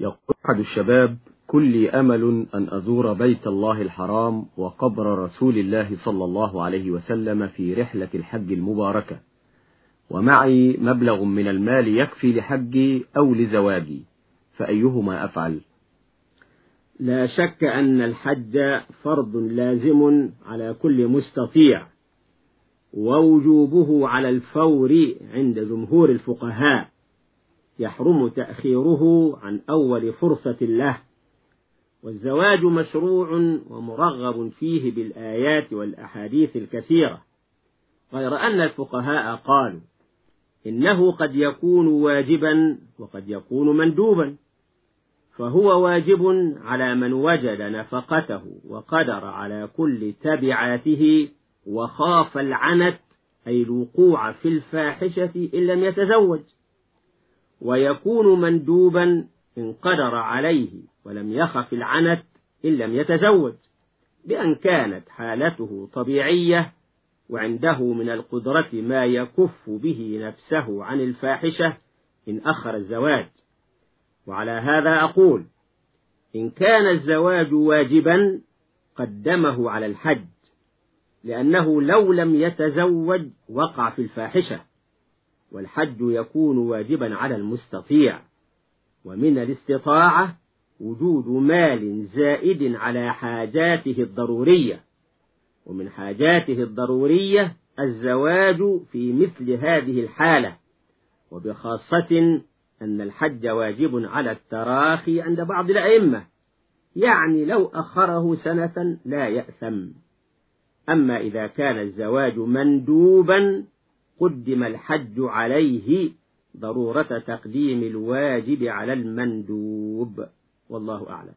يقول أحد الشباب كل أمل أن أزور بيت الله الحرام وقبر رسول الله صلى الله عليه وسلم في رحلة الحج المباركة. ومعي مبلغ من المال يكفي لحجي أو لزواجي. فأيهما أفعل؟ لا شك أن الحج فرض لازم على كل مستطيع. ووجوبه على الفور عند جمهور الفقهاء. يحرم تأخيره عن أول فرصة له. والزواج مشروع ومرغب فيه بالآيات والأحاديث الكثيرة. غير أن الفقهاء قالوا إنه قد يكون واجبا وقد يكون مندوبا. فهو واجب على من وجد نفقته وقدر على كل تبعاته وخاف العنت أي الوقوع في الفاحشة إن لم يتزوج. ويكون مندوبا إن قدر عليه ولم يخف العنت إن لم يتزوج بأن كانت حالته طبيعية وعنده من القدرة ما يكف به نفسه عن الفاحشة إن أخر الزواج. وعلى هذا أقول إن كان الزواج واجبا قدمه على الحج لأنه لو لم يتزوج وقع في الفاحشة. والحج يكون واجبا على المستطيع. ومن الاستطاعة وجود مال زائد على حاجاته الضرورية. ومن حاجاته الضرورية الزواج في مثل هذه الحالة. وبخاصة أن الحج واجب على التراخي عند بعض الأئمة. يعني لو أخره سنة لا يأثم. أما إذا كان الزواج مندوبا قدم الحج عليه ضرورة تقديم الواجب على المندوب. والله أعلم.